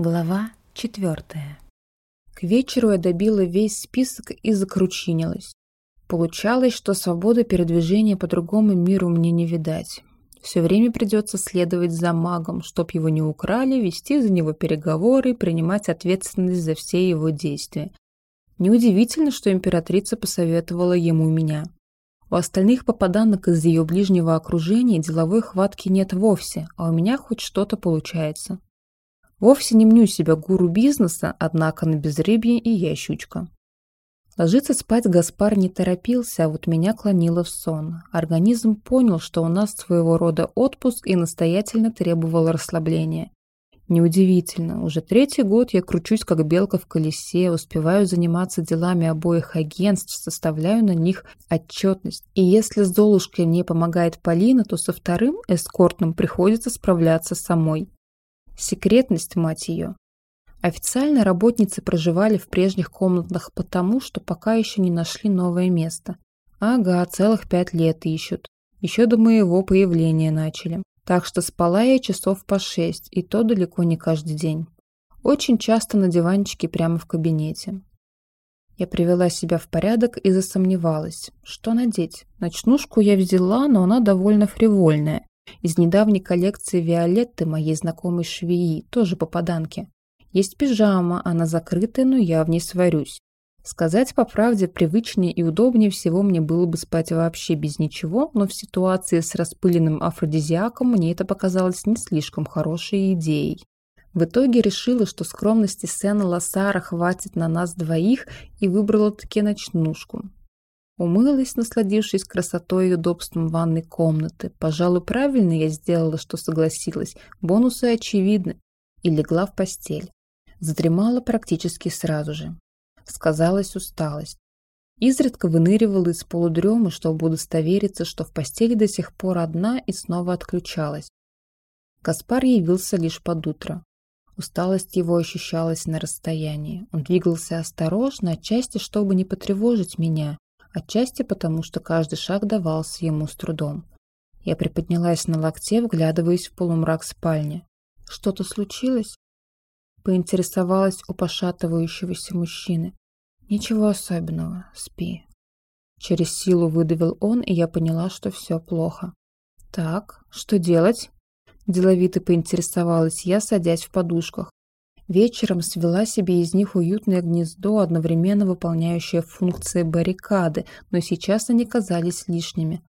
Глава четвертая. К вечеру я добила весь список и закручинилась. Получалось, что свободы передвижения по другому миру мне не видать. Все время придется следовать за магом, чтоб его не украли, вести за него переговоры и принимать ответственность за все его действия. Неудивительно, что императрица посоветовала ему меня. У остальных попаданок из ее ближнего окружения деловой хватки нет вовсе, а у меня хоть что-то получается. Вовсе не мню себя гуру бизнеса, однако на безрыбье и я щучка. Ложиться спать Гаспар не торопился, а вот меня клонило в сон. Организм понял, что у нас своего рода отпуск и настоятельно требовал расслабления. Неудивительно, уже третий год я кручусь как белка в колесе, успеваю заниматься делами обоих агентств, составляю на них отчетность. И если с Золушкой мне помогает Полина, то со вторым эскортным приходится справляться самой. Секретность, мать ее. Официально работницы проживали в прежних комнатах потому, что пока еще не нашли новое место. Ага, целых пять лет ищут. Еще до моего появления начали. Так что спала я часов по шесть, и то далеко не каждый день. Очень часто на диванчике прямо в кабинете. Я привела себя в порядок и засомневалась. Что надеть? Ночнушку я взяла, но она довольно фривольная из недавней коллекции Виолетты, моей знакомой швеи, тоже попаданки. Есть пижама, она закрытая, но я в ней сварюсь. Сказать по правде, привычнее и удобнее всего мне было бы спать вообще без ничего, но в ситуации с распыленным афродизиаком мне это показалось не слишком хорошей идеей. В итоге решила, что скромности Сена Лассара хватит на нас двоих и выбрала таки ночнушку. Умылась, насладившись красотой и удобством ванной комнаты. Пожалуй, правильно я сделала, что согласилась. Бонусы очевидны. И легла в постель. Задремала практически сразу же. Сказалась усталость. Изредка выныривала из полудремы, чтобы удостовериться, что в постели до сих пор одна и снова отключалась. Каспар явился лишь под утро. Усталость его ощущалась на расстоянии. Он двигался осторожно, отчасти, чтобы не потревожить меня, Отчасти потому, что каждый шаг давался ему с трудом. Я приподнялась на локте, вглядываясь в полумрак спальни. «Что-то случилось?» Поинтересовалась у пошатывающегося мужчины. «Ничего особенного. Спи». Через силу выдавил он, и я поняла, что все плохо. «Так, что делать?» Деловито поинтересовалась я, садясь в подушках. Вечером свела себе из них уютное гнездо, одновременно выполняющее функции баррикады, но сейчас они казались лишними.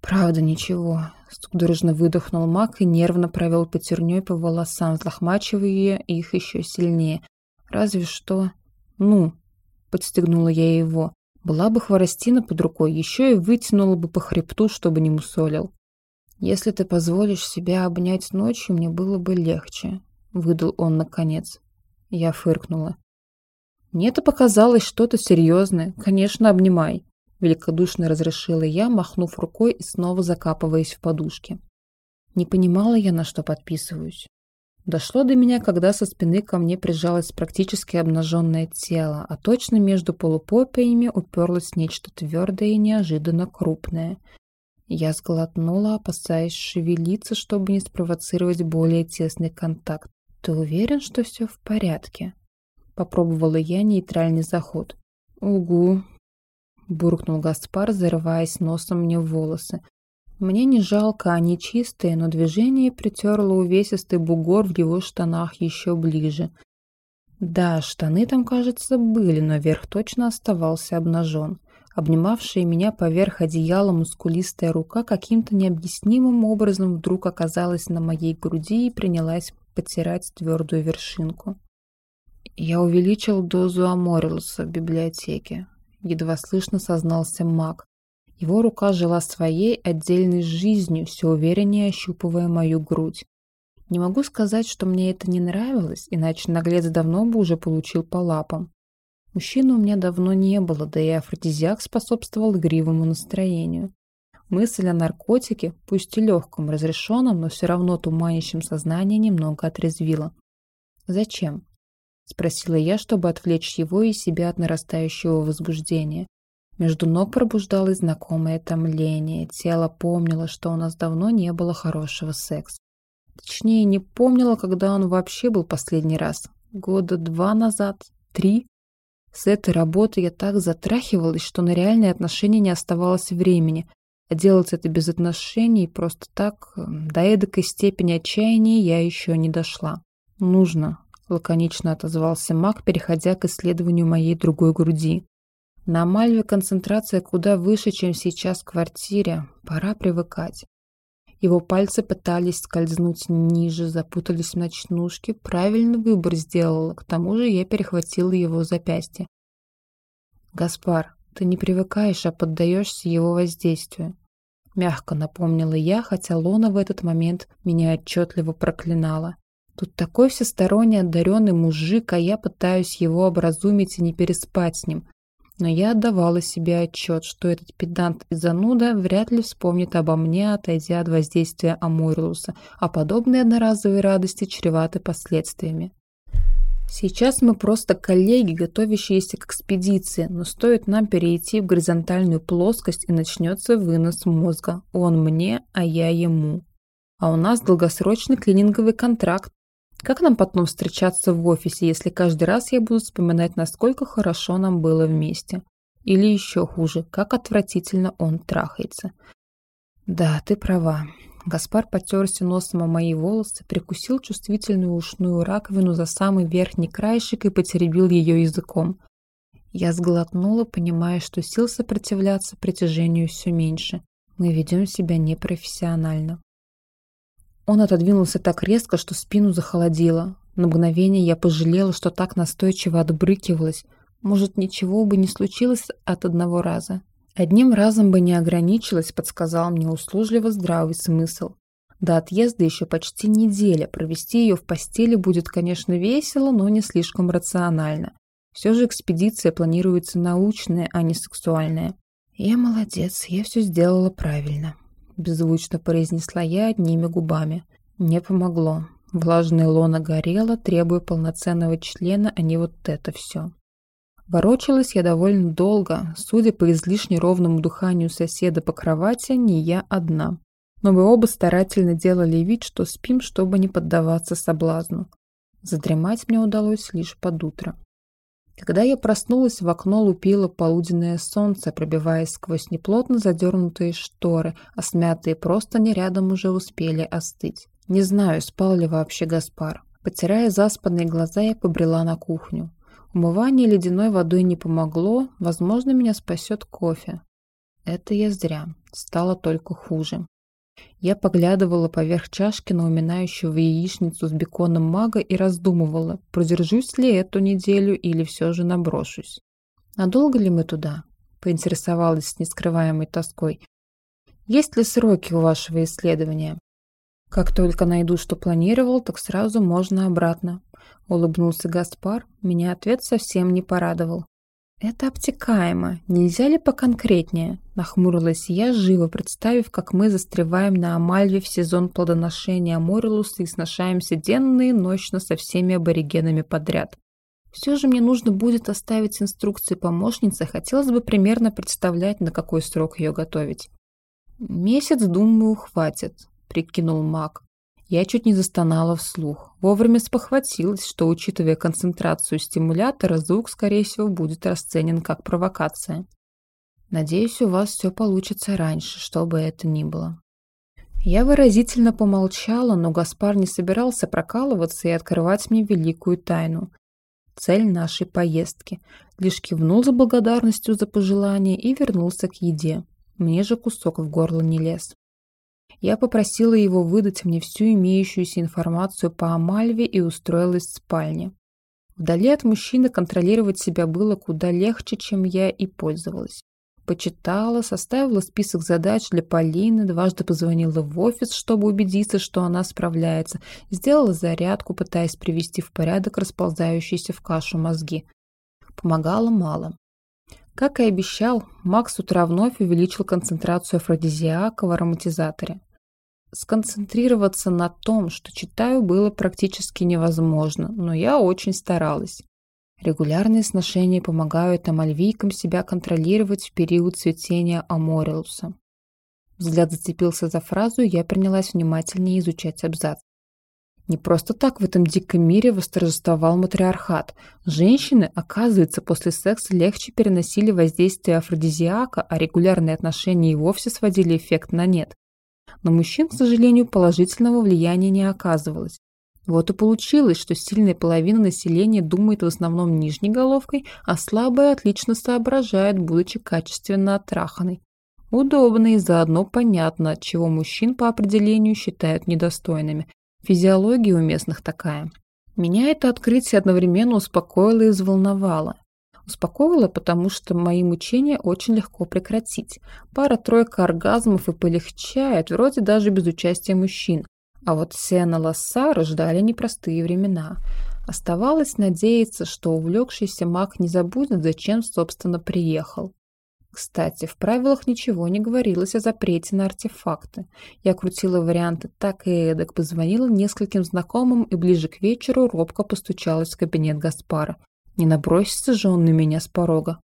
«Правда, ничего», — судорожно выдохнул маг и нервно провел потерней по волосам, взлохмачивая их еще сильнее. «Разве что...» «Ну», — подстегнула я его, — «была бы хворостина под рукой, еще и вытянула бы по хребту, чтобы не мусолил». «Если ты позволишь себя обнять ночью, мне было бы легче», — выдал он наконец. Я фыркнула. «Мне-то показалось что-то серьезное. Конечно, обнимай», — великодушно разрешила я, махнув рукой и снова закапываясь в подушки. Не понимала я, на что подписываюсь. Дошло до меня, когда со спины ко мне прижалось практически обнаженное тело, а точно между полупопиями уперлось нечто твердое и неожиданно крупное. Я сглотнула, опасаясь шевелиться, чтобы не спровоцировать более тесный контакт. «Ты уверен, что все в порядке?» Попробовала я нейтральный заход. «Угу», — буркнул Гаспар, зарываясь носом мне в волосы. Мне не жалко, они чистые, но движение притерло увесистый бугор в его штанах еще ближе. Да, штаны там, кажется, были, но верх точно оставался обнажен. Обнимавшая меня поверх одеяла мускулистая рука каким-то необъяснимым образом вдруг оказалась на моей груди и принялась потирать твердую вершинку. Я увеличил дозу Аморилуса в библиотеке. Едва слышно сознался маг. Его рука жила своей отдельной жизнью, все увереннее ощупывая мою грудь. Не могу сказать, что мне это не нравилось, иначе наглец давно бы уже получил по лапам. Мужчины у меня давно не было, да и афродизиак способствовал игривому настроению. Мысль о наркотике, пусть и легком, разрешенном, но все равно туманящем сознание, немного отрезвила. «Зачем?» – спросила я, чтобы отвлечь его и себя от нарастающего возбуждения. Между ног пробуждалось знакомое томление, тело помнило, что у нас давно не было хорошего секса. Точнее, не помнила, когда он вообще был последний раз. Года два назад, три. С этой работы я так затрахивалась, что на реальные отношения не оставалось времени. А делать это без отношений просто так, до эдакой степени отчаяния я еще не дошла. «Нужно», — лаконично отозвался маг, переходя к исследованию моей другой груди. «На Мальве концентрация куда выше, чем сейчас в квартире. Пора привыкать». Его пальцы пытались скользнуть ниже, запутались в ночнушке. Правильный выбор сделала. К тому же я перехватила его запястье. «Гаспар, ты не привыкаешь, а поддаешься его воздействию». Мягко напомнила я, хотя Лона в этот момент меня отчетливо проклинала. Тут такой всесторонне одаренный мужик, а я пытаюсь его образумить и не переспать с ним. Но я отдавала себе отчет, что этот педант и зануда вряд ли вспомнит обо мне, отойдя от воздействия Амуриуса, а подобные одноразовые радости чреваты последствиями. Сейчас мы просто коллеги, готовящиеся к экспедиции, но стоит нам перейти в горизонтальную плоскость и начнется вынос мозга. Он мне, а я ему. А у нас долгосрочный клининговый контракт, как нам потом встречаться в офисе, если каждый раз я буду вспоминать, насколько хорошо нам было вместе? Или еще хуже, как отвратительно он трахается. Да, ты права. Гаспар потерся носом о мои волосы, прикусил чувствительную ушную раковину за самый верхний краешек и потеребил ее языком. Я сглотнула, понимая, что сил сопротивляться притяжению все меньше. Мы ведем себя непрофессионально. Он отодвинулся так резко, что спину захолодило. На мгновение я пожалела, что так настойчиво отбрыкивалась. Может, ничего бы не случилось от одного раза. Одним разом бы не ограничилась, подсказал мне услужливо здравый смысл. До отъезда еще почти неделя. Провести ее в постели будет, конечно, весело, но не слишком рационально. Все же экспедиция планируется научная, а не сексуальная. Я молодец, я все сделала правильно беззвучно произнесла я одними губами. Не помогло. Влажная лона горела, требуя полноценного члена, а не вот это все. Ворочалась я довольно долго, судя по излишне ровному дыханию соседа по кровати, не я одна. Но мы оба старательно делали вид, что спим, чтобы не поддаваться соблазну. Задремать мне удалось лишь под утро. Когда я проснулась, в окно лупило полуденное солнце, пробиваясь сквозь неплотно задернутые шторы, а смятые простыни рядом уже успели остыть. Не знаю, спал ли вообще Гаспар. Потирая заспанные глаза, я побрела на кухню. Умывание ледяной водой не помогло, возможно, меня спасет кофе. Это я зря. Стало только хуже. Я поглядывала поверх чашки на уминающего яичницу с беконом мага и раздумывала, продержусь ли эту неделю или все же наброшусь. «Надолго ли мы туда?» – поинтересовалась с нескрываемой тоской. «Есть ли сроки у вашего исследования?» «Как только найду, что планировал, так сразу можно обратно», – улыбнулся Гаспар. Меня ответ совсем не порадовал. «Это обтекаемо. Нельзя ли поконкретнее?» Нахмурилась я, живо представив, как мы застреваем на Амальве в сезон плодоношения Морилуса и сношаемся денно и ночно со всеми аборигенами подряд. Все же мне нужно будет оставить инструкции помощнице, хотелось бы примерно представлять, на какой срок ее готовить. «Месяц, думаю, хватит», — прикинул маг. Я чуть не застонала вслух. Вовремя спохватилась, что, учитывая концентрацию стимулятора, звук, скорее всего, будет расценен как провокация. Надеюсь, у вас все получится раньше, что бы это ни было. Я выразительно помолчала, но Гаспар не собирался прокалываться и открывать мне великую тайну. Цель нашей поездки. Лишь кивнул за благодарностью за пожелание и вернулся к еде. Мне же кусок в горло не лез. Я попросила его выдать мне всю имеющуюся информацию по Амальве и устроилась в спальне. Вдали от мужчины контролировать себя было куда легче, чем я и пользовалась. Почитала, составила список задач для Полины, дважды позвонила в офис, чтобы убедиться, что она справляется, сделала зарядку, пытаясь привести в порядок расползающиеся в кашу мозги. Помогало мало. Как и обещал, Макс с утра вновь увеличил концентрацию афродизиака в ароматизаторе. Сконцентрироваться на том, что читаю, было практически невозможно, но я очень старалась. Регулярные сношения помогают амальвийкам себя контролировать в период цветения аморилуса. Взгляд зацепился за фразу, и я принялась внимательнее изучать абзац. Не просто так в этом диком мире восторжествовал матриархат. Женщины, оказывается, после секса легче переносили воздействие афродизиака, а регулярные отношения и вовсе сводили эффект на нет. Но мужчин, к сожалению, положительного влияния не оказывалось. Вот и получилось, что сильная половина населения думает в основном нижней головкой, а слабая отлично соображает, будучи качественно оттраханной. Удобно и заодно понятно, чего мужчин по определению считают недостойными. Физиология у местных такая. Меня это открытие одновременно успокоило и взволновало. Успокоило, потому что мои мучения очень легко прекратить. Пара-тройка оргазмов и полегчает, вроде даже без участия мужчин. А вот Сена Лассара ждали непростые времена. Оставалось надеяться, что увлекшийся маг не забудет, зачем, собственно, приехал. Кстати, в правилах ничего не говорилось о запрете на артефакты. Я крутила варианты так и эдак, позвонила нескольким знакомым и ближе к вечеру робко постучалась в кабинет Гаспара. Не набросится же он на меня с порога.